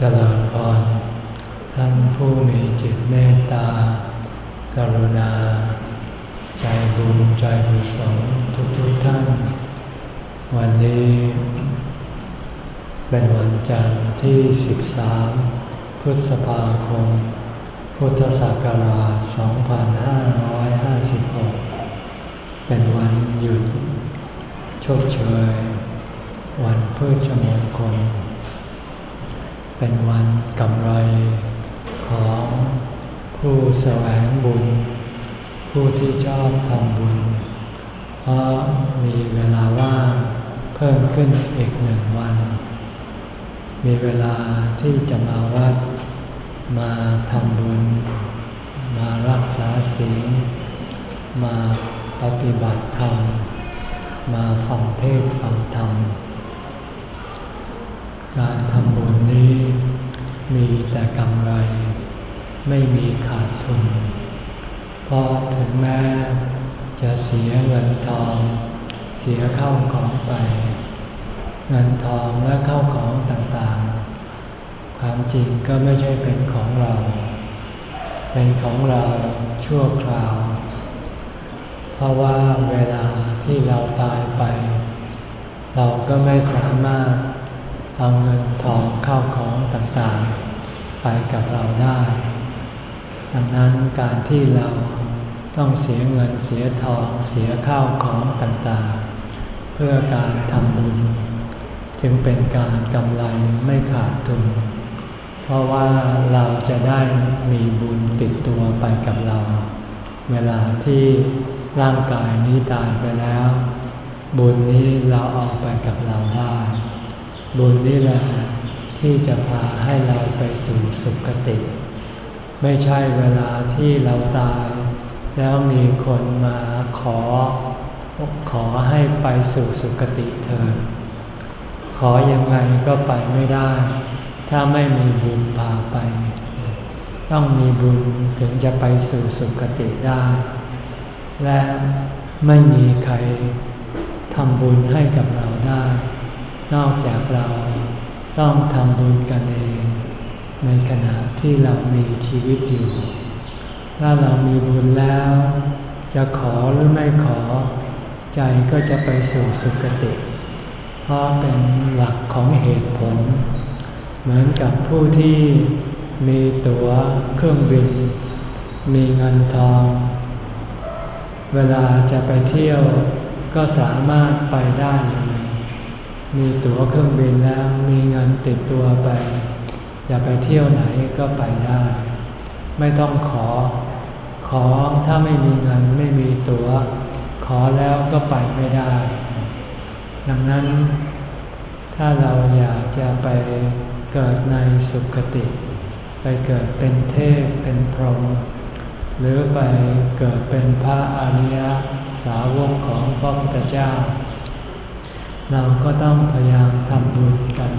จริญพรท่านผู้มีจิตเมตตา กรุณา ใจบุญใจบุศลทุกๆทท่าน วันนี้ เป็นวันจันทร์ที่ 13 พฤษภาคม พุทธศักราช 2556 เป็นวันหยุดชดเชย วันพืชมงคล เป็นวันกำไรของผู้แสวงบุญ ผู้ที่ชอบทำบุญ เพราะมีเวลาว่างเพิ่มขึ้นอีกหนึ่งวัน มีเวลาที่จะมาวัด มาทำบุญ มารักษาศีล มาปฏิบัติธรรม มาฟังเทศฟังธรรม การทำบุญ มีแต่กำไร ไม่มีขาดทุน เพราะถึงแม้จะเสียเงินทอง เสียเข้าของไป เงินทองและเข้าของต่างๆ ความจริงก็ไม่ใช่เป็นของเรา เป็นของเราชั่วคราว เพราะว่าเวลาที่เราตายไป เราก็ไม่สามารถ เอาเงินทองเข้าของต่างๆ ไปกับเราได้ ดังนั้นการที่เราต้องเสียเงินเสียทองเสียข้าวของต่างๆ เพื่อการทำบุญ จึงเป็นการกำไรไม่ขาดทุน เพราะว่าเราจะได้มีบุญติดตัวไปกับเรา เวลาที่ร่างกายนี้ตายไปแล้ว บุญนี้เราเอาไปกับเราได้ บุญนี่แหละที่จะพาให้เราไปสู่สุคติ ไม่ใช่เวลาที่เราตาย แล้วมีคนมาขอ ขอให้ไปสู่สุคติเถิดขอยังไงก็ไปไม่ได้ ถ้าไม่มีบุญพาไป ต้องมีบุญถึงจะไปสู่สุคติได้ และไม่มีใครทำบุญให้กับเราได้ นอกจากเราต้องทำบุญกันเอง ในขณะที่เรามีชีวิตอยู่ ถ้าเรามีบุญแล้ว จะขอหรือไม่ขอ ใจก็จะไปสู่สุคติ เพราะเป็นหลักของเหตุผล เหมือนกับผู้ที่มีตั๋วเครื่องบิน มีเงินทอง เวลาจะไปเที่ยวก็สามารถไปได้เลย มีตั๋วเครื่องบินแล้วมีเงินติดตัวไป จะไปเที่ยวไหนก็ไปได้ ไม่ต้องขอ ขอถ้าไม่มีเงินไม่มีตัว๋ว ขอแล้วก็ไปไม่ได้ ดังนั้นถ้าเราอยากจะไปเกิดในสุคติ ไปเกิดเป็นเทพเป็นพรหมหรือไปเกิดเป็นพระอริยสาวกของพระพุทธเจ้า เราก็ต้องพยายามทำบุญกัน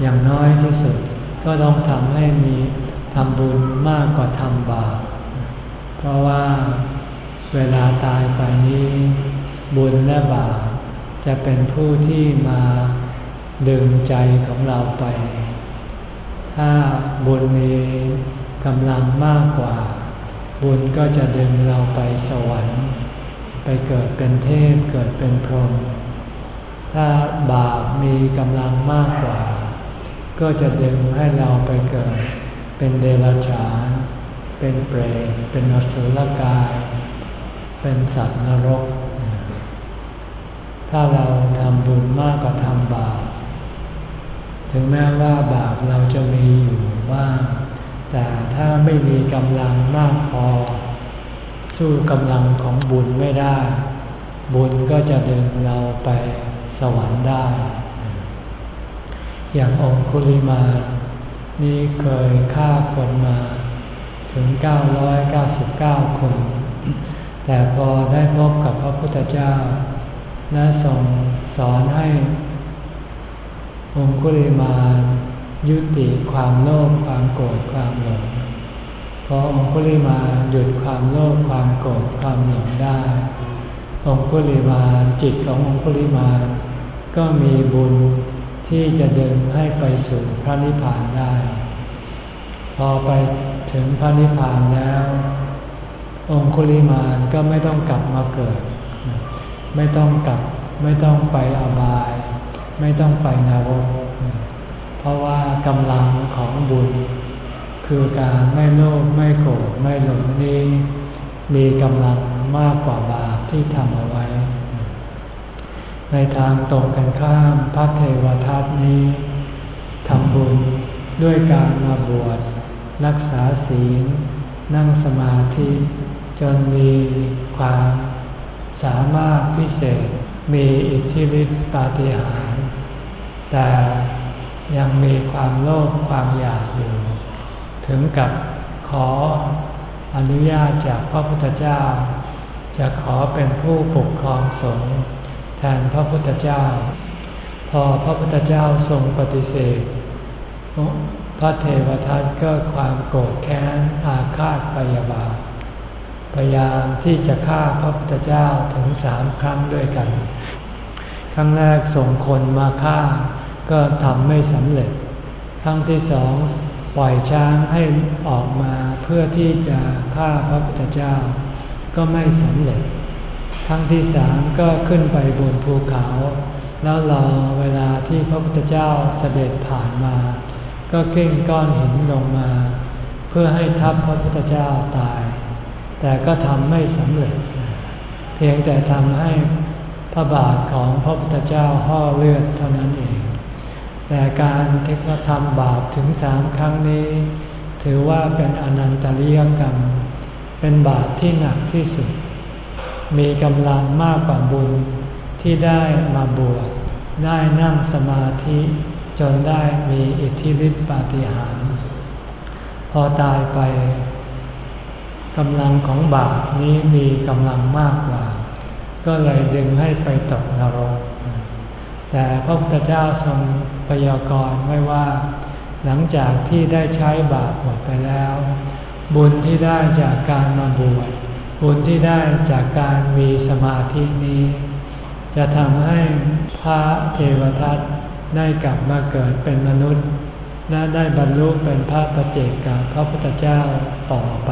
อย่างน้อยที่สุดก็ต้องทำให้มีทำบุญมากกว่าทำบาป เพราะว่าเวลาตายไปนี้ บุญและบาปจะเป็นผู้ที่มาดึงใจของเราไป ถ้าบุญมีกำลังมากกว่า บุญก็จะดึงเราไปสวรรค์ ไปเกิดเป็นเทพเกิดเป็นพรหม ถ้าบาปมีกำลังมากกว่า ก็จะดึงให้เราไปเกิด เป็นเดรัจฉาน เป็นเปรต เป็นอสุรกาย เป็นสัตว์นรก ถ้าเราทำบุญมากกว่าทำบาป ถึงแม้ว่าบาปเราจะมีอยู่บ้าง แต่ถ้าไม่มีกำลังมากพอ สู้กำลังของบุญไม่ได้ บุญก็จะดึงเราไป สวรรค์ได้ อย่างองคุลิมา นี่เคยฆ่าคนมาถึง 999 คน แต่พอได้พบกับพระพุทธเจ้าและทรงสอนให้ องคุลิมายุติความโลภความโกรธความหลงพอองคุลิมาหยุดความโลภความโกรธความหลงได้ องคุลิมาจิตขององคุลิมาก็มีบุญที่จะเดึงให้ไปสู่พระนิพพานได้ พอไปถึงพระนิพพานแล้ว องคุลิมานก็ไม่ต้องกลับมาเกิด ไม่ต้องกลับไม่ต้องไปอบาย ไม่ต้องไปนรกเพราะว่ากำลังของบุญ คือการไม่โลภไม่โกรธไม่หลงนี้มีกำลัง มากกว่าบาปที่ทำเอาไว้ ในทางตรงกันข้ามพระเทวทัตนี้ทำบุญด้วยการมาบวชรักษาศีล นั่งสมาธิ จนมีความสามารถพิเศษ มีอิทธิฤทธิปาฏิหาริย์แต่ยังมีความโลภความอยากอยู่ ถึงกับขออนุญาตจากพระพุทธเจ้า จะขอเป็นผู้ปกครองสงฆ์แทนพระพุทธเจ้า พอพระพุทธเจ้าทรงปฏิเสธ พระเทวทัตก็ความโกรธแค้นอาฆาตปยาบาทพยายามที่จะฆ่าพระพุทธเจ้าถึงสามครั้งด้วยกัน ครั้งแรกส่งคนมาฆ่า ก็ทำไม่สำเร็จ ครั้งที่สองปล่อยช้างให้ออกมาเพื่อที่จะฆ่าพระพุทธเจ้า ก็ไม่สำเร็จครั้งที่สามก็ขึ้นไปบนภูเขา แล้วรอเวลาที่พระพุทธเจ้าเสด็จผ่านมา ก็เก้งก้อนหินลงมา เพื่อให้ทับพระพุทธเจ้าตาย แต่ก็ทำไม่สำเร็จ เพียงแต่ทำให้พระบาทของพระพุทธเจ้าห่อเลือดเท่านั้นเอง แต่การที่เขาทำบาปถึงสามครั้งนี้ ถือว่าเป็นอนันตริยกรรม เป็นบาปที่หนักที่สุด มีกำลังมากกว่าบุญที่ได้มาบวชได้นั่งสมาธิจนได้มีอิทธิฤทธิปาฏิหาริย์พอตายไปกำลังของบาปนี้มีกำลังมากกว่า ก็เลยดึงให้ไปตกนรก แต่พระพุทธเจ้าทรงพยากรณ์ไว้ว่า หลังจากที่ได้ใช้บาปหมดไปแล้ว บุญที่ได้จากการมาบวชบุญที่ได้จากการมีสมาธินี้ จะทำให้พระเทวทัตได้กลับมาเกิดเป็นมนุษย์ และได้บรรลุเป็นพระประเจกกับพระพุทธเจ้าต่อไป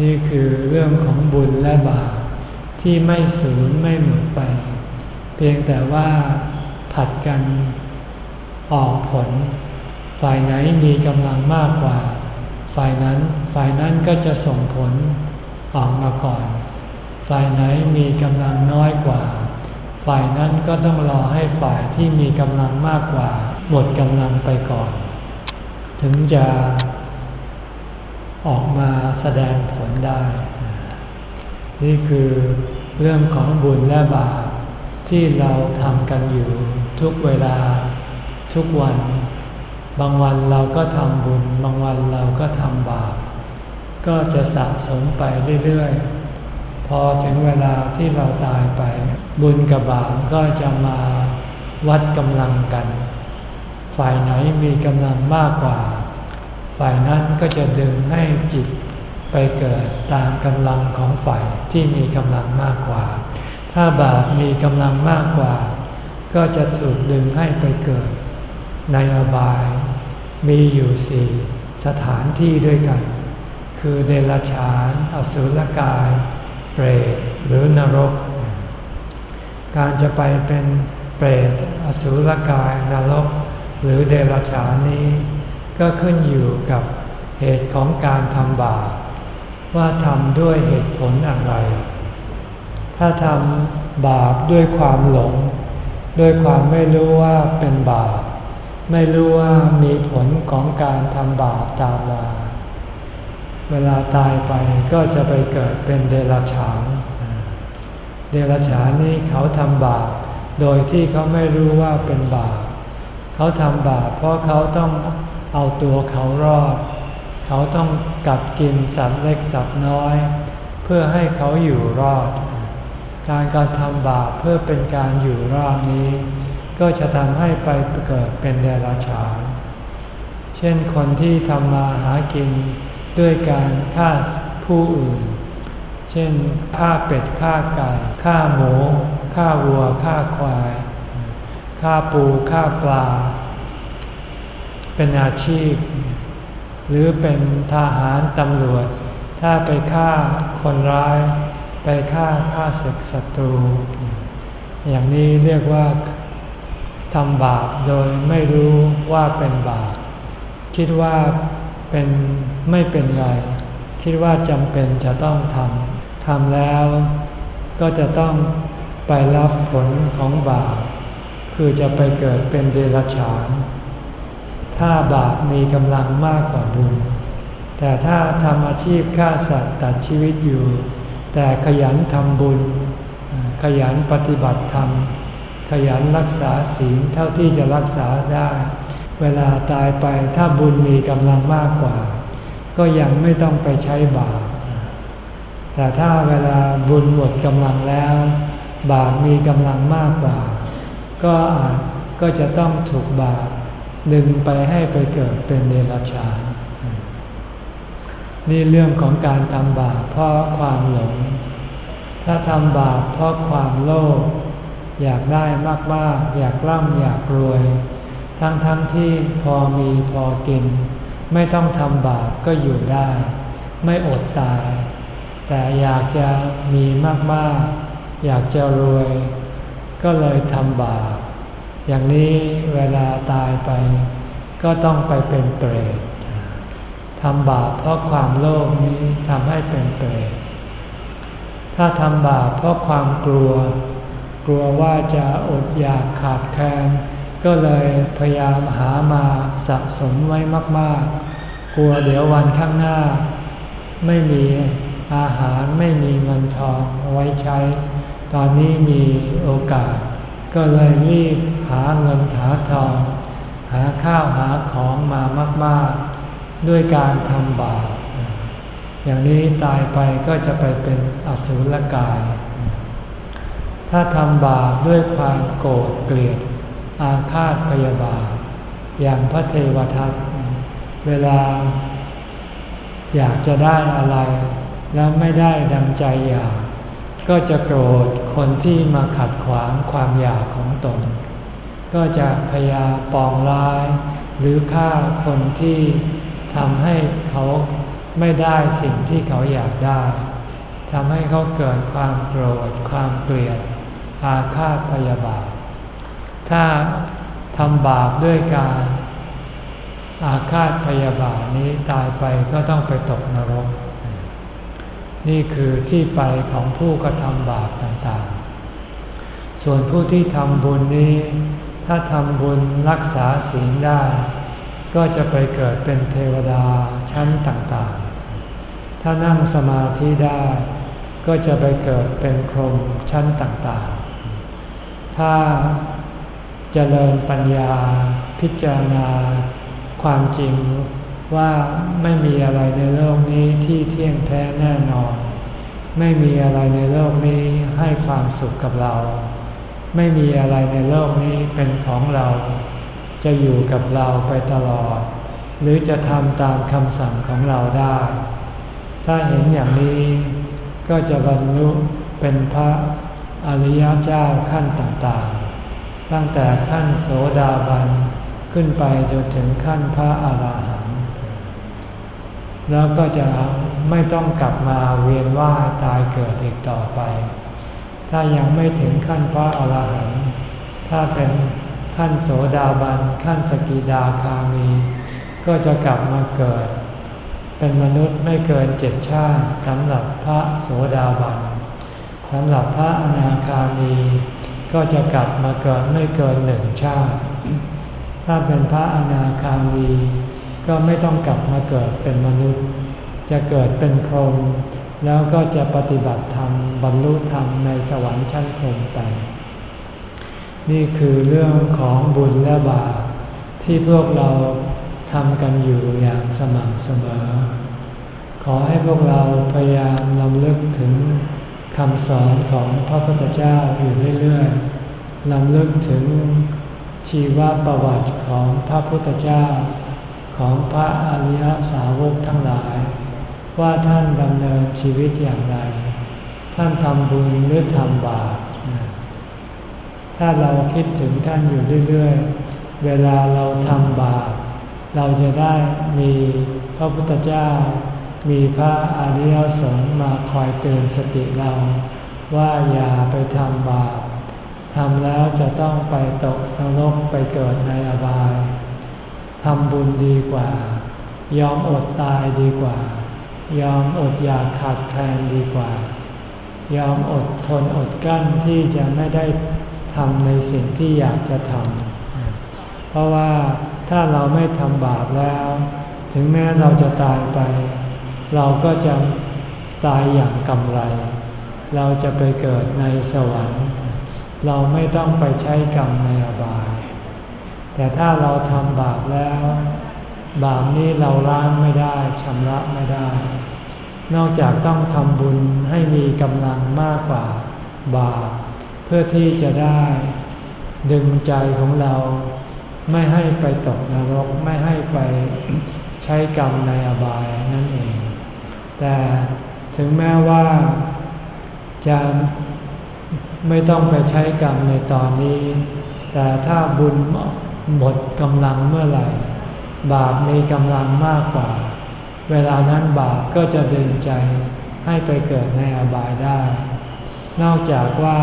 นี่คือเรื่องของบุญและบาปที่ไม่สูญไม่หมดไป เพียงแต่ว่าผัดกันออกผล ฝ่ายไหนมีกำลังมากกว่า ฝ่ายนั้นฝ่ายนั้นก็จะส่งผลออกมาก่อน ฝ่ายไหนมีกำลังน้อยกว่า ฝ่ายนั้นก็ต้องรอให้ฝ่ายที่มีกำลังมากกว่า หมดกำลังไปก่อน ถึงจะออกมาแสดงผลได้ นี่คือเรื่องของบุญและบาปที่เราทำกันอยู่ทุกเวลาทุกวัน บางวันเราก็ทำบุญ บางวันเราก็ทำบาป ก็จะสะสมไปเรื่อยๆ พอถึงเวลาที่เราตายไป บุญกับบาปก็จะมาวัดกำลังกัน ฝ่ายไหนมีกำลังมากกว่า ฝ่ายนั้นก็จะดึงให้จิตไปเกิดตามกำลังของฝ่ายที่มีกำลังมากกว่า ถ้าบาปมีกำลังมากกว่า ก็จะถูกดึงให้ไปเกิดในอบาย มีอยู่สี่สถานที่ด้วยกัน คือเดรัจฉาน อสุรกาย เปรตหรือนรก การจะไปเป็นเปรตอสุรกายนรก หรือเดรัจฉานนี้ ก็ขึ้นอยู่กับเหตุของการทำบาปว่าทำด้วยเหตุผลอะไร ถ้าทำบาปด้วยความหลง ด้วยความไม่รู้ว่าเป็นบาป ไม่รู้ว่ามีผลของการทำบาปตามมา เวลาตายไปก็จะไปเกิดเป็นเดรัจฉาน เดรัจฉานนี่เขาทำบาปโดยที่เขาไม่รู้ว่าเป็นบาป เขาทำบาปเพราะเขาต้องเอาตัวเขารอด เขาต้องกัดกินสัตว์เล็กสัตว์น้อย เพื่อให้เขาอยู่รอด การการทำบาปเพื่อเป็นการอยู่รอดนี้ ก็จะทำให้ไปเกิดเป็นเดรัจฉาน เช่นคนที่ทำมาหากินด้วยการฆ่าผู้อื่น เช่นฆ่าเป็ดฆ่าไก่ฆ่าหมูฆ่าวัวฆ่าควายฆ่าปูฆ่าปลา เป็นอาชีพ หรือเป็นทหารตำรวจ ถ้าไปฆ่าคนร้าย ไปฆ่าฆ่าศึกศัตรู อย่างนี้เรียกว่า ทำบาปโดยไม่รู้ว่าเป็นบาป คิดว่าเป็นไม่เป็นไร คิดว่าจำเป็นจะต้องทำทำแล้วก็จะต้องไปรับผลของบาป คือจะไปเกิดเป็นเดรัจฉาน ถ้าบาปมีกำลังมากกว่าบุญ แต่ถ้าทำอาชีพฆ่าสัตว์ตัดชีวิตอยู่ แต่ขยันทำบุญ ขยันปฏิบัติธรรม ขยันรักษาศีลเท่าที่จะรักษาได้ เวลาตายไปถ้าบุญมีกำลังมากกว่า ก็ยังไม่ต้องไปใช้บาปแต่ถ้าเวลาบุญหมดกำลังแล้ว บาปมีกำลังมากกว่า ก็อาจก็จะต้องถูกบาปดึงไปให้ไปเกิดเป็นเดรัจฉานนี่เรื่องของการทำบาปเพราะความหลง ถ้าทำบาปเพราะความโลภ อยากได้มากๆ อยากร่ำอยากรวย ทั้งๆทที่พอมีพอกิน ไม่ต้องทำบาปก็อยู่ได้ ไม่อดตาย แต่อยากจะมีมากๆ อยากจะรวย ก็เลยทำบาป อย่างนี้เวลาตายไป ก็ต้องไปเป็นเปรตทำบาปเพราะความโลภนี้ทำให้เป็นเปรตถ้าทำบาปเพราะความกลัว กลัวว่าจะอดอยากขาดแคลนก็เลยพยายามหามาสะสมไว้มาก ๆ กลัวเดี๋ยววันข้างหน้า ไม่มีอาหารไม่มีเงินทองไว้ใช้ ตอนนี้มีโอกาส ก็เลยรีบหาเงินหาทอง หาข้าวหาของมามาก ๆ ด้วยการทำบาปอย่างนี้ตายไปก็จะไปเป็นอสุรกาย ถ้าทำบาปด้วยความโกรธเกลียด อาฆาตพยาบาท อย่างพระเทวทัตเวลา อยากจะได้อะไร แล้วไม่ได้ดังใจอยาก ก็จะโกรธคนที่มาขัดขวางความอยากของตน ก็จะพยาปองร้าย หรือฆ่าคนที่ทำให้เขาไม่ได้สิ่งที่เขาอยากได้ทำให้เขาเกิดความโกรธความเกลียด อาฆาตพยาบาท ถ้าทำบาปด้วยการอาฆาตพยาบาทนี้ตายไปก็ต้องไปตกนรก นี่คือที่ไปของผู้กระทำบาปต่างๆ ส่วนผู้ที่ทำบุญนี้ ถ้าทำบุญรักษาศีลได้ ก็จะไปเกิดเป็นเทวดาชั้นต่างๆ ถ้านั่งสมาธิได้ ก็จะไปเกิดเป็นพรหมชั้นต่างๆ ถ้าเจริญปัญญาพิจารณา ความจริงว่าไม่มีอะไรในโลกนี้ที่เที่ยงแท้แน่นอน ไม่มีอะไรในโลกนี้ให้ความสุขกับเรา ไม่มีอะไรในโลกนี้เป็นของเรา จะอยู่กับเราไปตลอด หรือจะทำตามคำสั่งของเราได้ ถ้าเห็นอย่างนี้ก็จะบรรลุเป็นพระ อริยเจ้าขั้นต่างๆ ตั้งแต่ขั้นโสดาบันขึ้นไปจนถึงขั้นพระอาหารหันต์แล้วก็จะไม่ต้องกลับมาเวียนว่ายตายเกิดอีกต่อไป ถ้ายังไม่ถึงขั้นพระอาหารหันต์ถ้าเป็นขั้นโสดาบันขั้นสกิดาคามี ก็จะกลับมาเกิด เป็นมนุษย์ไม่เกินเจ็ดชาติสำหรับพระโสดาบัน สำหรับพระอนาคามีก็จะกลับมาเกิดไม่เกินหนึ่งชาติ ถ้าเป็นพระอนาคามีก็ไม่ต้องกลับมาเกิดเป็นมนุษย์ จะเกิดเป็นพรหมแล้วก็จะปฏิบัติธรรมบรรลุธรรมในสวรรค์ชั้นพรหมไป นี่คือเรื่องของบุญและบาปที่พวกเราทำกันอยู่อย่างสม่ำเสมอ ขอให้พวกเราพยายามลำลึกถึง คำสอนของพระพุทธเจ้าอยู่เรื่อยๆลำลึกถึงชีวประวัติของพระพุทธเจ้า ของพระอริยสาวกทั้งหลาย ว่าท่านดำเนินชีวิตอย่างไร ท่านทำบุญหรือทำบาปถ้าเราคิดถึงท่านอยู่เรื่อยๆ เวลาเราทำบาปเราจะได้มีพระพุทธเจ้า มีพระอริยสงฆ์มาคอยเตือนสติเรา ว่าอย่าไปทำบาปทำแล้วจะต้องไปตกนรกไปเกิดในอบายทำบุญดีกว่า ยอมอดตายดีกว่า ยอมอดอยากขาดแคลนดีกว่า ยอมอดทนอดกั้นที่จะไม่ได้ทำในสิ่งที่อยากจะทำเพราะว่าถ้าเราไม่ทำบาปแล้ว ถึงแม้เราจะตายไป เราก็จะตายอย่างกำไร เราจะไปเกิดในสวรรค์ เราไม่ต้องไปใช้กรรมในอบาย แต่ถ้าเราทำบาปแล้ว บาปนี้เราล้างไม่ได้ชำระไม่ได้ นอกจากต้องทำบุญให้มีกำลังมากกว่าบาป เพื่อที่จะได้ดึงใจของเราไม่ให้ไปตกนรกไม่ให้ไปใช้กรรมในอบายนั่นเอง แต่ถึงแม้ว่าจะไม่ต้องไปใช้กรรมในตอนนี้ แต่ถ้าบุญหมดกำลังเมื่อไหร่ บาปมีกำลังมากกว่า เวลานั้นบาปก็จะดึงใจให้ไปเกิดในอบายได้ นอกจากว่า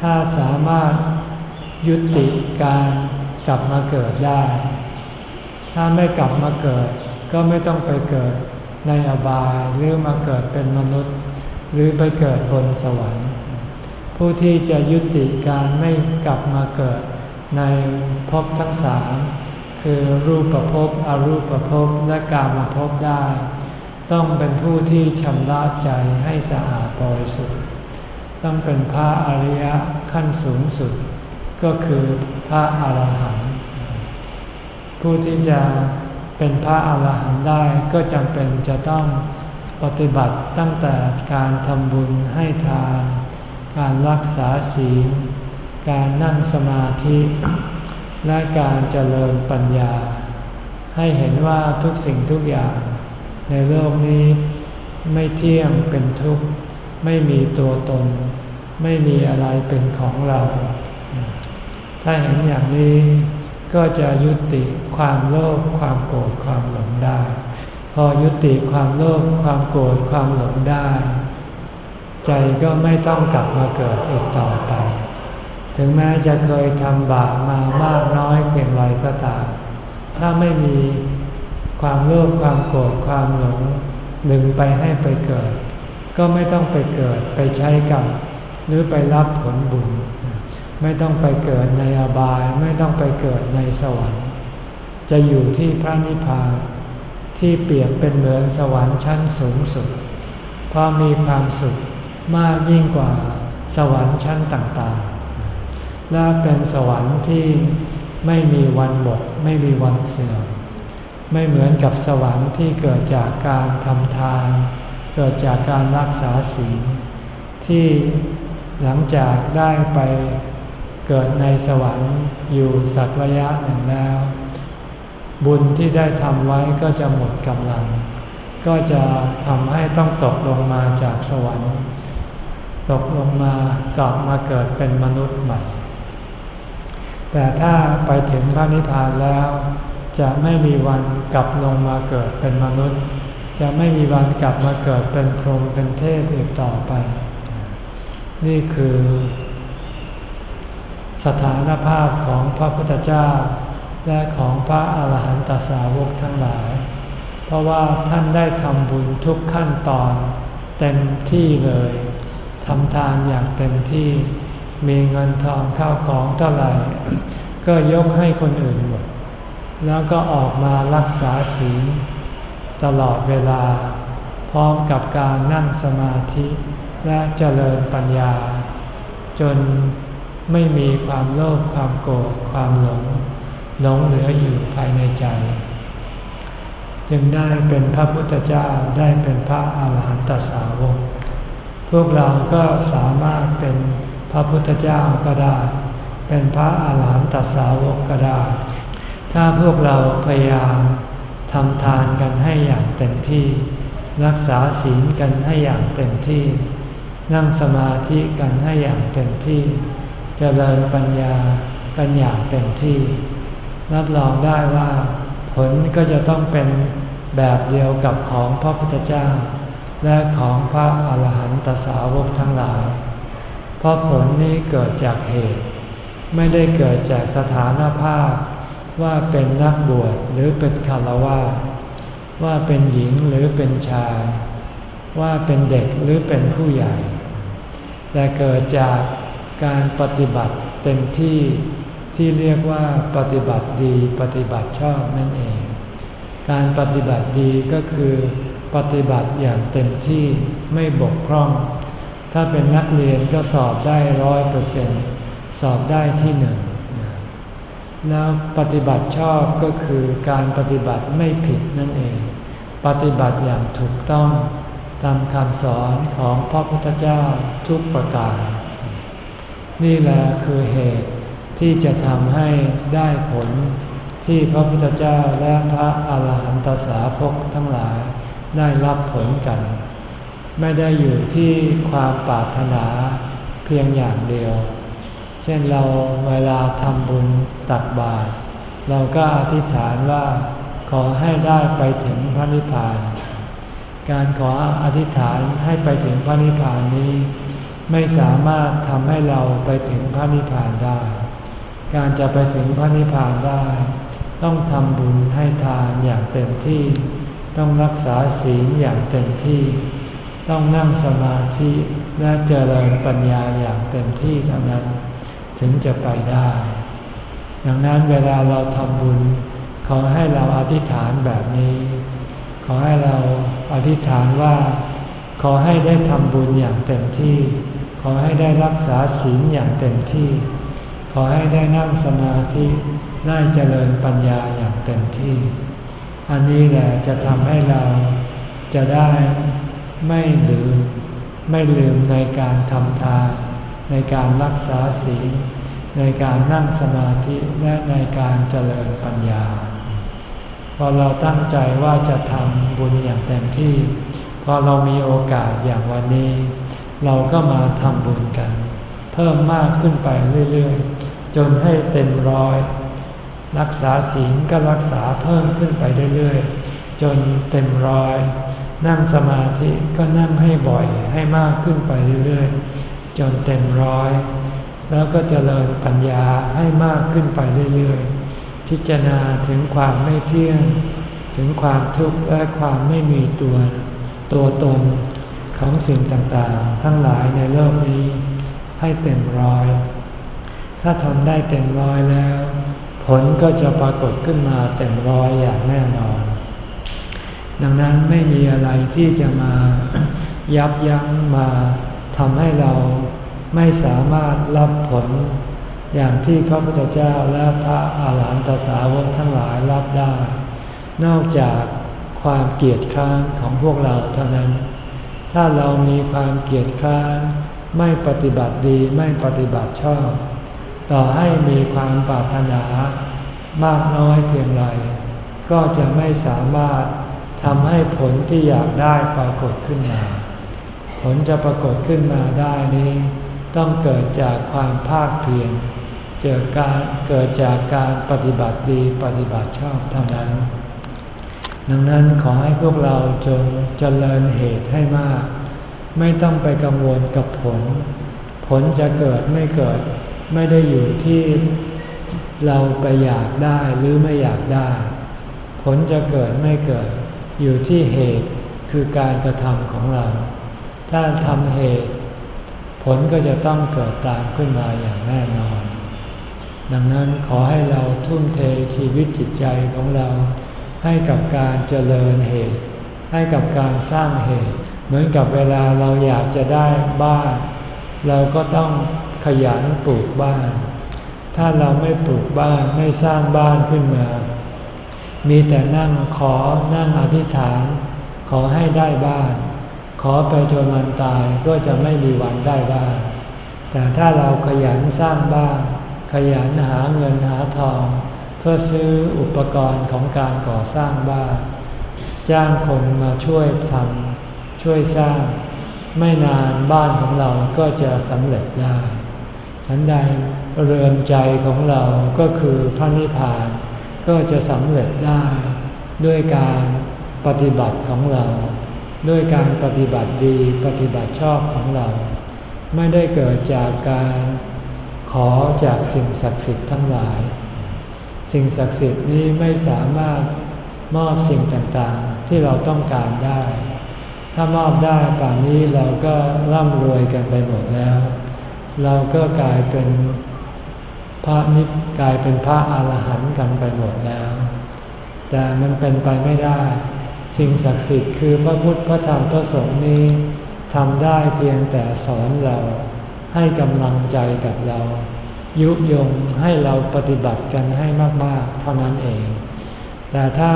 ถ้าสามารถยุติการกลับมาเกิดได้ ถ้าไม่กลับมาเกิด ก็ไม่ต้องไปเกิด ในอบายหรือมาเกิดเป็นมนุษย์ หรือไปเกิดบนสวรรค์ ผู้ที่จะยุติการไม่กลับมาเกิดในภพทั้งสามคือรูปประพอรูปประพและกามาพได้ ต้องเป็นผู้ที่ชำระใจให้สะอาดบริสุทธิ์ต้องเป็นพระอริยะขั้นสูงสุด ก็คือพระอรหันต์ผู้ที่จะ เป็นพระอรหันต์ได้ก็จำเป็นจะต้องปฏิบัติตั้งแต่การทำบุญให้ทาน การรักษาศีล การนั่งสมาธิ และการเจริญปัญญา ให้เห็นว่าทุกสิ่งทุกอย่าง ในโลกนี้ไม่เที่ยงเป็นทุกข์ ไม่มีตัวตน ไม่มีอะไรเป็นของเรา ถ้าเห็นอย่างนี้ ก็จะยุติความโลภความโกรธความหลงได้ พอยุติความโลภความโกรธความหลงได้ ใจก็ไม่ต้องกลับมาเกิดอีกต่อไป ถึงแม้จะเคยทำบาปมามากน้อยเพียงไรก็ตามถ้าไม่มีความโลภความโกรธความหลงดึงไปให้ไปเกิด ก็ไม่ต้องไปเกิดไปใช้กรรมหรือไปรับผลบุญ ไม่ต้องไปเกิดในอบาย ไม่ต้องไปเกิดในสวรรค์ จะอยู่ที่พระนิพพานที่เปรียบเป็นเหมือนสวรรค์ชั้นสูงสุด เพราะมีความสุขมากยิ่งกว่าสวรรค์ชั้นต่างๆ และเป็นสวรรค์ที่ไม่มีวันหมด ไม่มีวันเสื่อม ไม่เหมือนกับสวรรค์ที่เกิดจากการทำทาน เกิดจากการรักษาศีลที่หลังจากได้ไป เกิดในสวรรค์อยู่สักระยะหนึ่งแล้ว บุญที่ได้ทำไว้ก็จะหมดกำลัง ก็จะทำให้ต้องตกลงมาจากสวรรค์ ตกลงมากลับมาเกิดเป็นมนุษย์ใหม่ แต่ถ้าไปถึงพระนิพพานแล้ว จะไม่มีวันกลับลงมาเกิดเป็นมนุษย์ จะไม่มีวันกลับมาเกิดเป็นพรหมเป็นเทพอีกต่อไป นี่คือ สถานภาพของพระพุทธเจ้า และของพระอาหารหันตสาวกทั้งหลาย เพราะว่าท่านได้ทำบุญทุกขั้นตอนเต็มที่เลยทำทานอย่างเต็มที่มีเงินทองข้าวของเท่าไหร่ก็ยกให้คนอื่นหมด แล้วก็ออกมารักษาศีลตลอดเวลา พร้อมกับการนั่งสมาธิและเจริญปัญญา จน ไม่มีความโลภความโกรธความหลงหลงเหลืออยู่ภายในใจ จึงได้เป็นพระพุทธเจ้าได้เป็นพระอาหารหันตสาวก พวกเราก็สามารถเป็นพระพุทธเจ้าก็ได้ เป็นพระอาหารหันตสาวกก็ได้ ถ้าพวกเราพยายามทำทานกันให้อย่างเต็มที่ รักษาศีลกันให้อย่างเต็มที่ นั่งสมาธิกันให้อย่างเต็มที่ เจริญปัญญากันอย่างเต็มที่ รับรองได้ว่า ผลก็จะต้องเป็นแบบเดียวกับของพระพุทธเจ้า และของพระอาหารหันตสาวกทั้งหลาย เพราะผลนี้เกิดจากเหตุ ไม่ได้เกิดจากสถานภาพ ว่าเป็นนักบวชหรือเป็นคารวะว่าเป็นหญิงหรือเป็นชาย ว่าเป็นเด็กหรือเป็นผู้ใหญ่ แต่เกิดจาก การปฏิบัติเต็มที่ที่เรียกว่าปฏิบัติดีปฏิบัติชอบนั่นเอง การปฏิบัติดีก็คือปฏิบัติอย่างเต็มที่ไม่บกพร่อง ถ้าเป็นนักเรียนก็สอบได้ร้อยเปอร์เซ็นต์สอบได้ที่หนึ่งแล้วปฏิบัติชอบก็คือการปฏิบัติไม่ผิดนั่นเอง ปฏิบัติอย่างถูกต้องตามคำสอนของพระพุทธเจ้าทุกประการ นี่แหละคือเหตุที่จะทำให้ได้ผลที่พระพุทธเจ้าและพระอาหารหันตสาวกทั้งหลายได้รับผลกัน ไม่ได้อยู่ที่ความปรารถนาเพียงอย่างเดียว เช่นเราเวลาทำบุญตักบาตรเราก็อธิษฐานว่าขอให้ได้ไปถึงพระนิพพาน การขออธิษฐานให้ไปถึงพระนิพพานนี้ ไม่สามารถทำให้เราไปถึงพระนิพพานได้ การจะไปถึงพระนิพพานได้ ต้องทำบุญให้ทานอย่างเต็มที่ ต้องรักษาศีลอย่างเต็มที่ ต้องนั่งสมาธิและเจริญปัญญาอย่างเต็มที่เท่านั้น ถึงจะไปได้ ดังนั้นเวลาเราทำบุญ ขอให้เราอธิษฐานแบบนี้ ขอให้เราอธิษฐานว่าขอให้ได้ทำบุญอย่างเต็มที่ ขอให้ได้รักษาศีลอย่างเต็มที่ ขอให้ได้นั่งสมาธิได้เจริญปัญญาอย่างเต็มที่ อันนี้แหละจะทำให้เราจะได้ไม่ลืมไม่ลืมในการทำทานในการรักษาศีลในการนั่งสมาธิและในการเจริญปัญญา พอเราตั้งใจว่าจะทำบุญอย่างเต็มที่ พอเรามีโอกาสอย่างวันนี้ เราก็มาทำบุญกัน เพิ่มมากขึ้นไปเรื่อยๆ จนให้เต็มร้อย รักษาศีลก็รักษาเพิ่มขึ้นไปเรื่อยๆ จนเต็มร้อย นั่งสมาธิก็นั่งให้บ่อยให้มากขึ้นไปเรื่อยๆ จนเต็มร้อย แล้วก็เจริญปัญญาให้มากขึ้นไปเรื่อยๆ พิจารณาถึงความไม่เที่ยง ถึงความทุกข์และความไม่มีตัว ตัวตน ของสิ่งต่างๆ ทั้งหลายในโลกนี้ให้เต็มร้อย ถ้าทำได้เต็มร้อยแล้ว ผลก็จะปรากฏขึ้นมาเต็มร้อยอย่างแน่นอน ดังนั้นไม่มีอะไรที่จะมายับยั้งมาทำให้เราไม่สามารถรับผลอย่างที่พระพุทธเจ้าและพระอาหารหันตสาวกทั้งหลายรับได้ นอกจากความเกียจคร้านของพวกเราเท่านั้น ถ้าเรามีความเกียจคร้าน ไม่ปฏิบัติดีไม่ปฏิบัติชอบ ต่อให้มีความปรารถนามากน้อยเพียงไร ก็จะไม่สามารถทำให้ผลที่อยากได้ปรากฏขึ้นมา ผลจะปรากฏขึ้นมาได้นี้ ต้องเกิดจากความภาคเพียรเจอการเกิดจากการปฏิบัติดีปฏิบัติชอบเท่านั้น ดังนั้นขอให้พวกเราจงเจริญเหตุให้มาก ไม่ต้องไปกังวลกับผล ผลจะเกิดไม่เกิด ไม่ได้อยู่ที่เราไปอยากได้หรือไม่อยากได้ ผลจะเกิดไม่เกิด อยู่ที่เหตุคือการกระทำของเรา ถ้าทำเหตุ ผลก็จะต้องเกิดตามขึ้นมาอย่างแน่นอน ดังนั้นขอให้เราทุ่มเทชีวิตจิตใจของเรา ให้กับการเจริญเหตุ ให้กับการสร้างเหตุ เหมือนกับเวลาเราอยากจะได้บ้าน เราก็ต้องขยันปลูกบ้าน ถ้าเราไม่ปลูกบ้านไม่สร้างบ้านขึ้นมา มีแต่นั่งขอนั่งอธิษฐาน ขอให้ได้บ้าน ขอไปจนวันตายก็จะไม่มีวันได้บ้าน แต่ถ้าเราขยันสร้างบ้าน ขยันหาเงินหาทอง เพื่อซื้ออุปกรณ์ของการก่อสร้างบ้าน จ้างคนมาช่วยทำช่วยสร้าง ไม่นานบ้านของเราก็จะสำเร็จได้ ฉันใดเรือนใจของเราก็คือพระนิพพานก็จะสำเร็จได้ ด้วยการปฏิบัติของเรา ด้วยการปฏิบัติดีปฏิบัติชอบของเรา ไม่ได้เกิดจากการขอจากสิ่งศักดิ์สิทธิ์ทั้งหลาย สิ่งศักดิ์สิทธิ์นี้ไม่สามารถมอบสิ่งต่างๆ ที่เราต้องการได้ ถ้ามอบได้ป่านนี้เราก็ร่ำรวยกันไปหมดแล้ว เราก็กลายเป็นพระนิพกลายเป็นพระอาหารหันต์กันไปหมดแล้ว แต่มันเป็นไปไม่ได้ สิ่งศักดิ์สิทธิ์คือพระพุทธพระธรรมพระสงฆ์นี้ทำได้เพียงแต่สอนเราให้กำลังใจกับเรา ยุยงให้เราปฏิบัติกันให้มากๆเท่านั้นเอง แต่ถ้า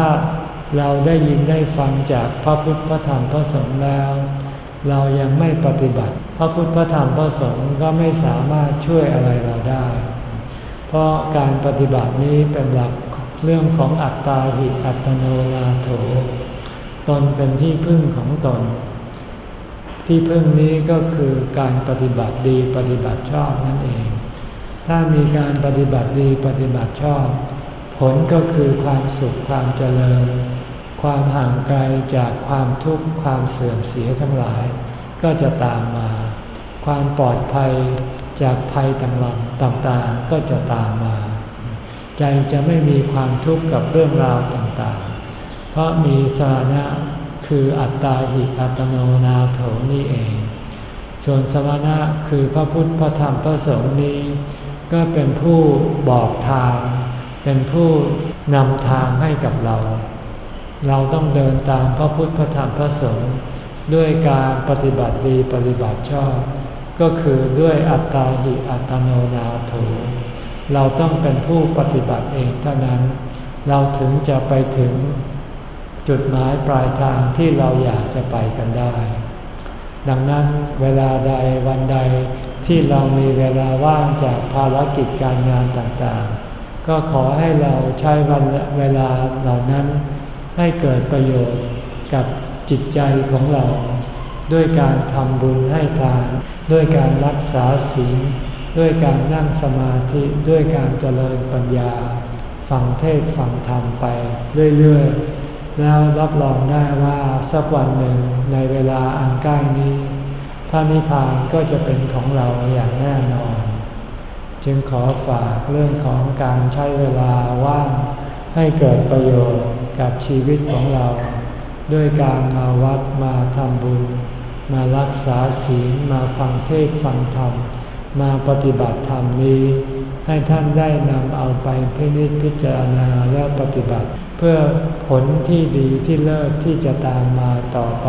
เราได้ยินได้ฟังจากพระพุทธพระธรรมพระสงฆ์แล้ว เรายังไม่ปฏิบัติ พระพุทธพระธรรมพระสงฆ์ก็ไม่สามารถช่วยอะไรเราได้ เพราะการปฏิบัตินี้เป็นหลักเรื่องของอัตตาหิอัตโนนาโถ ตนเป็นที่พึ่งของตน ที่พึ่งนี้ก็คือการปฏิบัติดีปฏิบัติชอบนั่นเอง ถ้ามีการปฏิบัติดีปฏิบัติชอบ ผลก็คือความสุขความเจริญ ความห่างไกลจากความทุกข์ความเสื่อมเสียทั้งหลาย ก็จะตามมา ความปลอดภัยจากภัยต่างๆก็จะตามมา ใจจะไม่มีความทุกข์กับเรื่องราวต่างๆ เพราะมีสาระคืออัตตาหิอัตโนนาโถนี่เอง ส่วนสมณะคือพระพุทธพระธรรมพระสงฆ์นี้ ก็เป็นผู้บอกทาง เป็นผู้นำทางให้กับเรา เราต้องเดินตามพระพุทธพระธรรมพระสงฆ์ด้วยการปฏิบัติดีปฏิบัติชอบ ก็คือด้วยอัตตาหิอัตโนนาโถเราต้องเป็นผู้ปฏิบัติเองเท่านั้น เราถึงจะไปถึงจุดหมายปลายทางที่เราอยากจะไปกันได้ ดังนั้นเวลาใดวันใด ที่เรามีเวลาว่างจากภารกิจการงานต่างๆ ก็ขอให้เราใช้วันเวลาเหล่านั้น ให้เกิดประโยชน์กับจิตใจของเรา ด้วยการทำบุญให้ทาน ด้วยการรักษาศีล ด้วยการนั่งสมาธิ ด้วยการเจริญปัญญา ฟังเทศฟังธรรมไปเรื่อยๆ แล้วรับรองได้ว่าสักวันหนึ่งในเวลาอันใกล้นี้ ระนิพพานก็จะเป็นของเราอย่างแน่นอน จึงขอฝากเรื่องของการใช้เวลาว่างให้เกิดประโยชน์กับชีวิตของเรา ด้วยการมาวัดมาทำบุญ มารักษาศีลมาฟังเทศฟังธรรม มาปฏิบัติธรรมนี้ ให้ท่านได้นำเอาไปพินิจพิจารณาและปฏิบัติ เพื่อผลที่ดีที่เลิศที่จะตามมาต่อไป